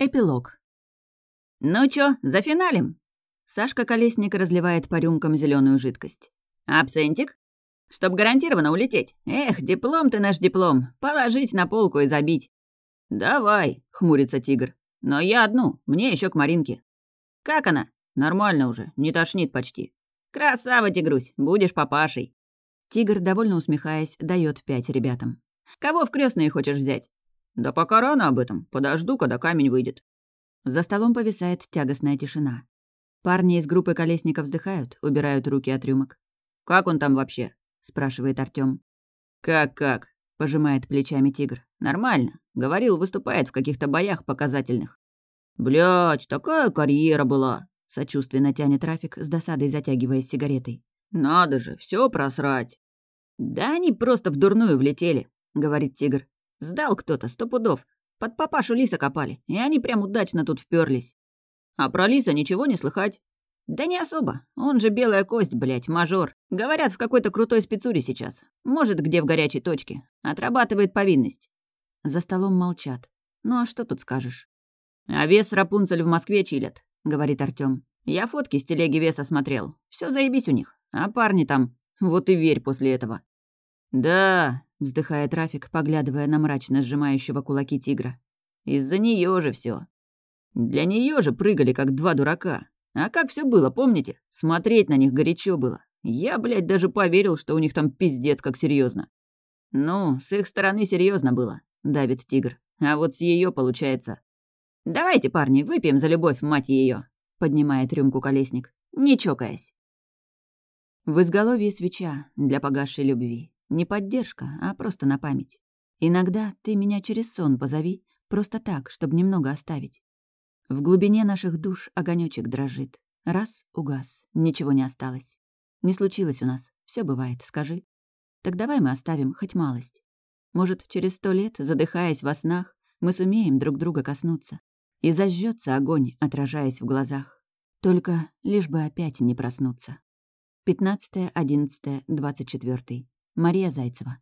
Эпилог. «Ну чё, зафиналим?» Сашка Колесник разливает по рюмкам зеленую жидкость. «Абсентик? Чтоб гарантированно улететь. Эх, диплом ты наш диплом. Положить на полку и забить». «Давай», — хмурится тигр. «Но я одну, мне еще к Маринке». «Как она?» «Нормально уже, не тошнит почти». «Красава, тигрусь, будешь папашей». Тигр, довольно усмехаясь, дает пять ребятам. «Кого в крестные хочешь взять?» «Да пока рано об этом. Подожду, когда камень выйдет». За столом повисает тягостная тишина. Парни из группы колесников вздыхают, убирают руки от рюмок. «Как он там вообще?» — спрашивает Артём. «Как-как?» — пожимает плечами тигр. «Нормально. Говорил, выступает в каких-то боях показательных». «Блядь, такая карьера была!» — сочувственно тянет Рафик, с досадой затягиваясь сигаретой. «Надо же, все просрать!» «Да они просто в дурную влетели», — говорит тигр. Сдал кто-то, сто пудов. Под папашу лиса копали, и они прям удачно тут вперлись. А про лиса ничего не слыхать. Да не особо. Он же белая кость, блядь, мажор. Говорят, в какой-то крутой спецуре сейчас. Может, где в горячей точке. Отрабатывает повинность. За столом молчат. Ну а что тут скажешь? А вес Рапунцель в Москве чилят, говорит Артём. Я фотки с телеги веса смотрел. Все заебись у них. А парни там... Вот и верь после этого. Да, вздыхает Рафик, поглядывая на мрачно сжимающего кулаки тигра. Из-за нее же все. Для нее же прыгали, как два дурака. А как все было, помните? Смотреть на них горячо было. Я, блядь, даже поверил, что у них там пиздец как серьезно. Ну, с их стороны серьезно было, давит тигр. А вот с ее получается. Давайте, парни, выпьем за любовь, мать ее, поднимает рюмку колесник, не чокаясь. В изголовье свеча для погасшей любви. Не поддержка, а просто на память. Иногда ты меня через сон позови, просто так, чтобы немного оставить. В глубине наших душ огонечек дрожит. Раз — угас, ничего не осталось. Не случилось у нас, все бывает, скажи. Так давай мы оставим хоть малость. Может, через сто лет, задыхаясь во снах, мы сумеем друг друга коснуться. И зажжется огонь, отражаясь в глазах. Только лишь бы опять не проснуться. 15, 11, 24. Мария Зайцева.